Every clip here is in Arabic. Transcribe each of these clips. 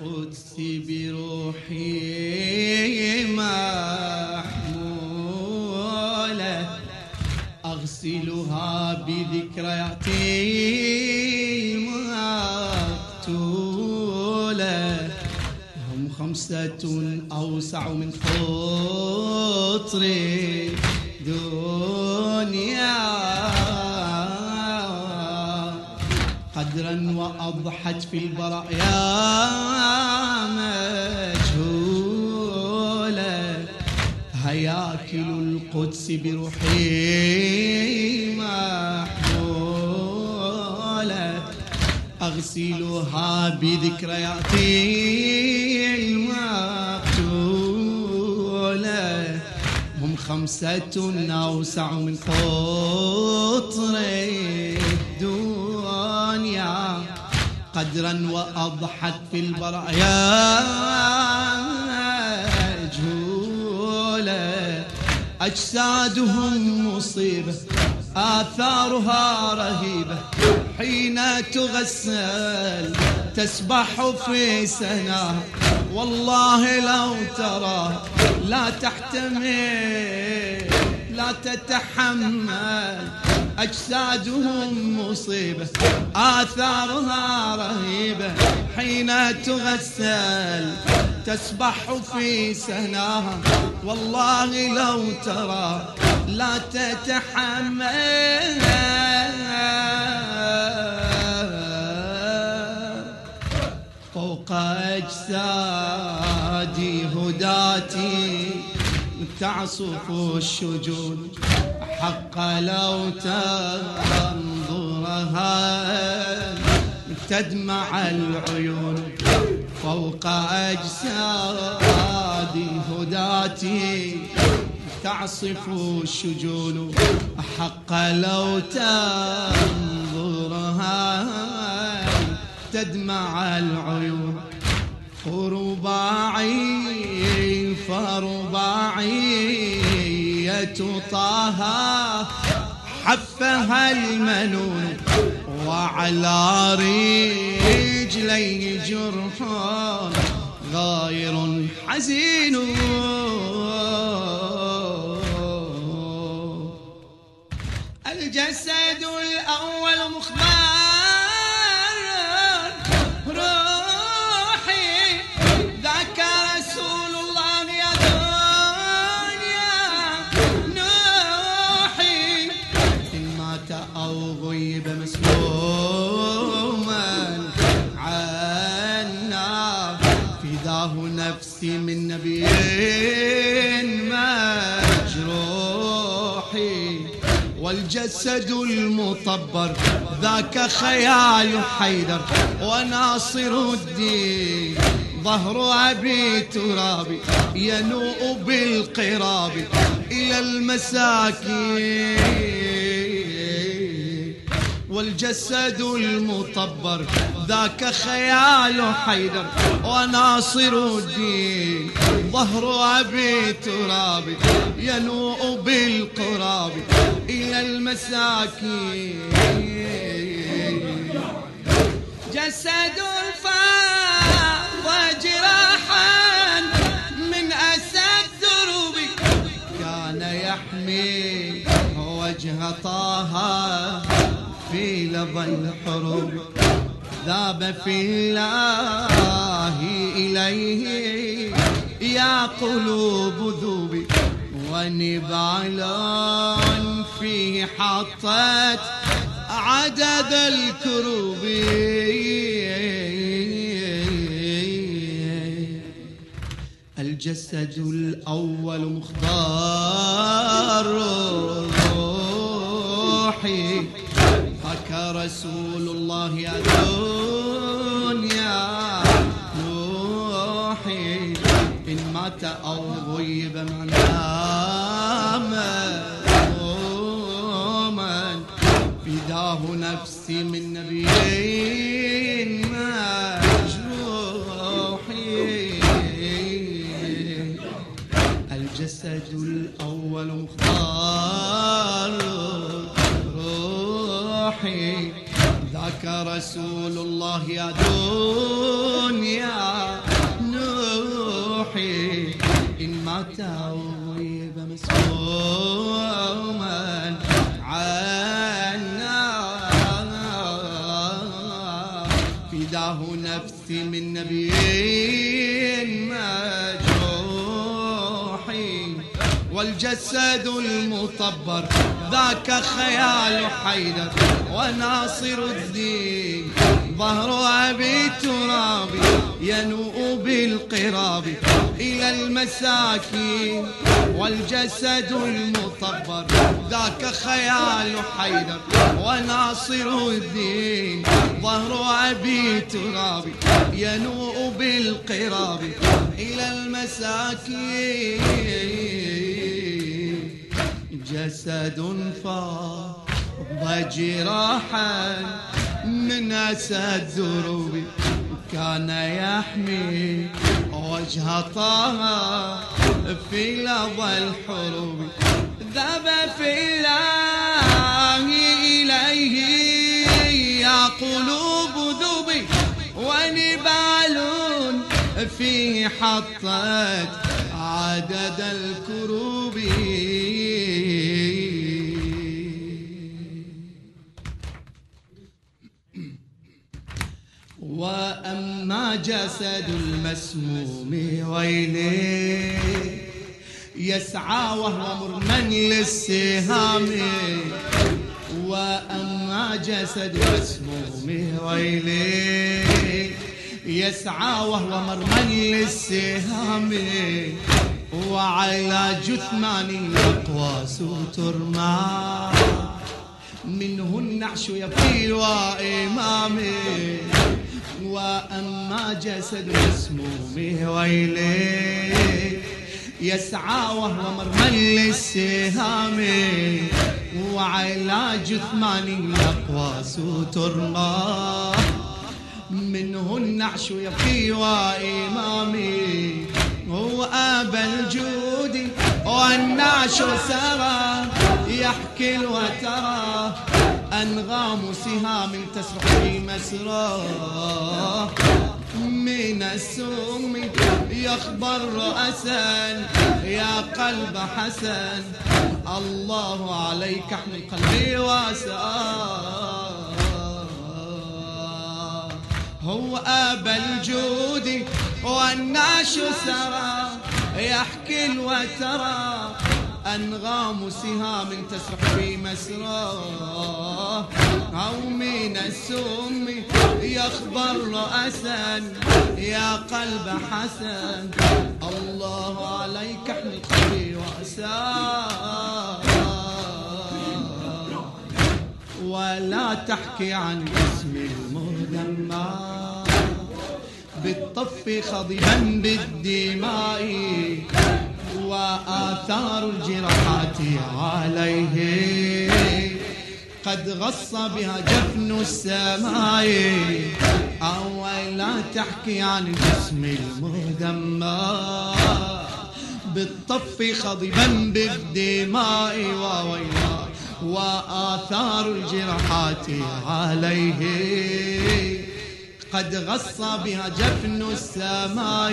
القدس بروحي محمولة. أغسلها بذكرياتي مقتولة هم خمسة أوسع من خطر قدرا وأضحت في البرايا مجهولة هياكل القدس بروحي محمولة. أغسلها بذكرياتي المقتولة. هم خمسة أوسع من قطر قدرا وأضحت في البرايا. جهولة أجسادهم مصيبة آثارها رهيبة. حين تغسل تسبح في سناها والله لو ترى لا تحتمل لا تتحمل. أجسادهم مصيبة آثارها رهيبة. حين تغسل تسبح في سناها والله لو ترى لا تتحمل. فوق أجسادي هداتي تعصف الشجون. حق لو تنظرها تدمع العيون فوق أجسادي هداتي تعصف الشجون. حق لو تنظرها تدمع العيون. رباعي طه حفها المنون وعلى رجليه جرح غاير حزين. الجسد الأول فداه نفسي من نبي مجروحي والجسد المطبر ذاك خيال حيدر وناصر الدين ظهر أبي ترابي ينوء بالقراب إلى المساكين. والجسد المطبر ذاك خيال حيدر وناصر الدين. ظهر أبي تراب ينوء بالقراب إلى المساكين. جسد الفاض جراحا من أسد كان يحمي وجه طه. في لظى الحروب ذاب في الله إليه يا قلوب ذوبي ونبال فيه حطت عدد الكروب الجسد الأول مختار روحي هكا رسول الله يا دنيا نوحي إن مات أو غيب مناما فداه نفسي من نبي مجروحي. الجسد الأول مختار. روحي ذاك رسول الله يا دنيا نوحي. إن مات ويب مسموما عنا. فداه نفسي من نبي مجروحي والجسد المطبر ذاك خيال حيدر وناصر الدين. ظهر أبي ترابي ينوء بالقراب إلى المساكين. والجسد المطبر ذاك خيال حيدر وناصر الدين. ظهر أبي ترابي ينوء بالقراب إلى المساكين. جسد فاض جراحا من أسد دروبي كان يحمي وجه طه في لظى الحروب. ذاب في الله إليه يا قلوب ذوبي ونبال فيه حطت عدد الكروب. وأما جسد المسموم ويلي يسعى وهو مرمن للسهام. وأما جسد المسموم ويلي يسعى وهو مرمن للسهام. وعلى جثمان الأقواس ترمى. منه النعش يبكي وإمامي وأما جسد مسمومه ويلي يسعى وهو مرمى للسهام وعلى جثمان الأقواس ترمى. منه النعش يبكي وإمامي هو أبا الجود. والنعش سرى يحكي الوترى. أنغام سهام تسرح في مسراه من السم يخبر رأسا. يا قلب حسن. الله عليك احمل القلب واساه هو أبا الجود والناش سرى. يحكي الوترى أنغام سهام تسرح في مسراه أو من السم يخبر رأسا. يا قلب حسن. الله عليك احمل قلبي وأساه ولا تحكي عن اسم المهدمات بالطف خضبا بالدماء. وآثار الجراحات عليه. قد غص بها جفن السماء. أو لا تحكي عن الجسم المهدمة بالطف خضبا بالدماء. وويلا وآثار الجراحات عليه. قد غص بها جفن السماء.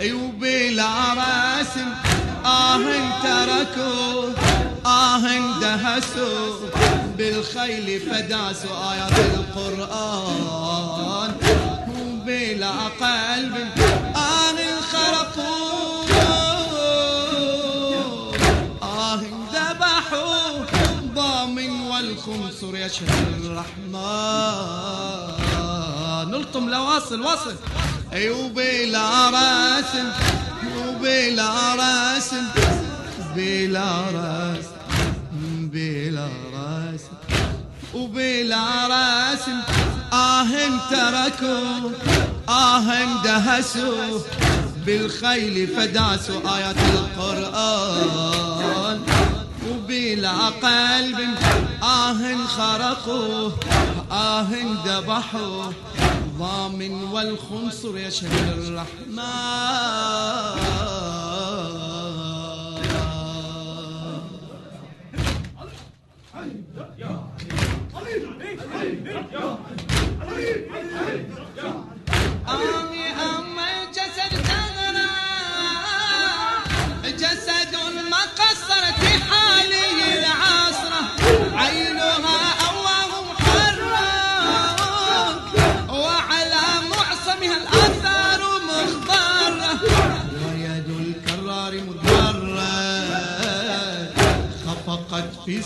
وبلا راسم آه تركوا آه دهسوا. بالخيل فداسوا آيات القرآن. وبلا قلب آه خرقوا. آه ذبحوا ضامن والخنصر يشهد الرحمن. نلطم لواصل واصل أي وبلا راسم وبلا راسم بلا راسم بلا راسم وبلا راسم آه تركوا آه دهسوا بالخيل فداسوا آيات القرآن. وبلا قلب آه خرقوا آه ذبحوا الضامن والخنصر يشهد الرحمن.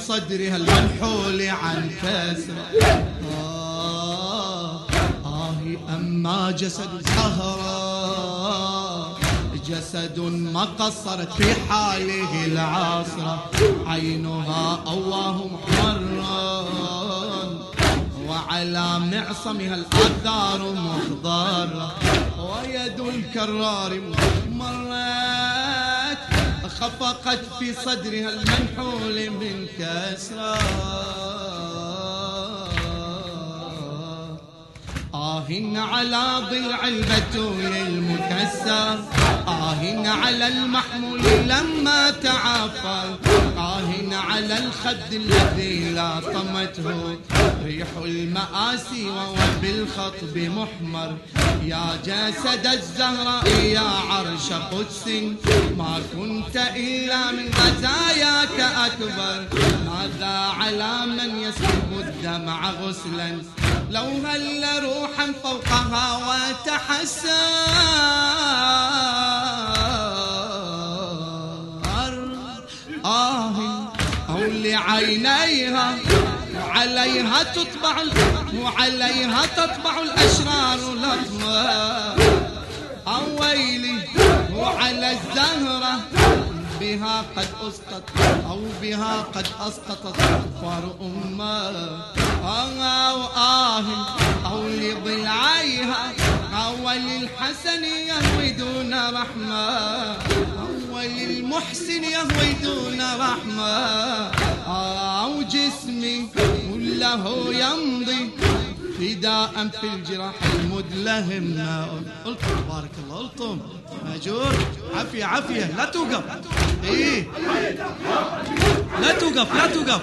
صدرها المنحول عن كسرة آه آه أما جسد زهرة جسد ما قصرت في حاله العاصرة عينها أواه محمرا وعلى معصمها الآثار مخضرة. ويد الكرار مرت خفقت في صدرها المنحول من كسرى آه على ضلع البتول المكسر آه على المحمول لما تعافى. آه على الخد الذي لاطمته ريح المآسي وهو بالخطب محمر. يا جسد الزهراء يا عرش قدس. ما كنت إلا من غزاياك أكبر. ماذا على من يسكب الدمع غسلا؟ لو هل روحا فوقها وتحسر أو لعينيها وعليها تطبع وعليها تطبع الأشرار لطمة أويلي وعلى الزهرة بها قد أسقط أو بها قد أسقطت كفار أمة. أو آه أو لضلعيها أو للحسن يهوي دون رحمة. أو للمحسن يهوي دون رحمة. أو جسمي كله يمضي. فداء في الجراح المدلهم. قلتم بارك الله قلتم ماجور عافية عافية. لا توقف. إيه. لا توقف لا توقف.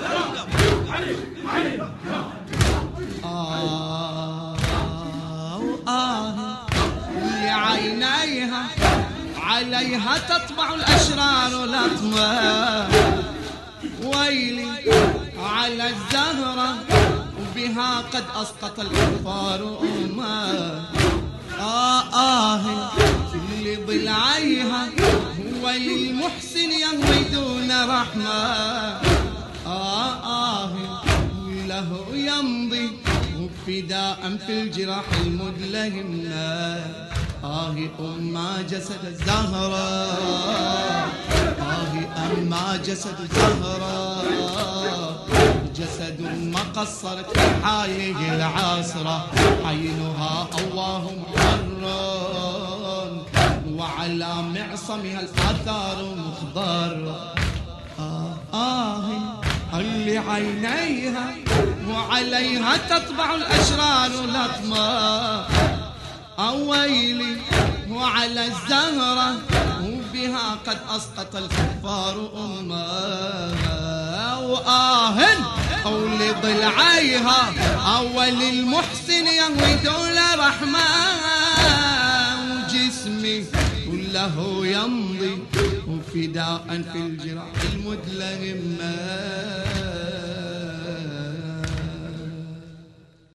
آه آه لعينيها عليها تطبع الأشرار لطمة ويلي على الزهرة وبها قد أسقط الكفار أمة آه آه في ضلعيها هو للمحسن يهوي دون رحمة. آه آه له يمضي فداء في الجراح المدلهم آه أما جسد الزهرة. آه أما جسد الزهرة. جسد ما قصرت في حاله العاصرة عينها الله محرر وعلى معصمها الآثار مخضر. آه آه اللي عينيها وعليها تطبع الأشرار لطمة أويلي وعلى الزهرة وبها قد أسقط الكفار أمها وآه أو لضلعيها أول المحسن يهوي دول رحمة وجسمي كله يمضي وفداء في الجراح المدلهم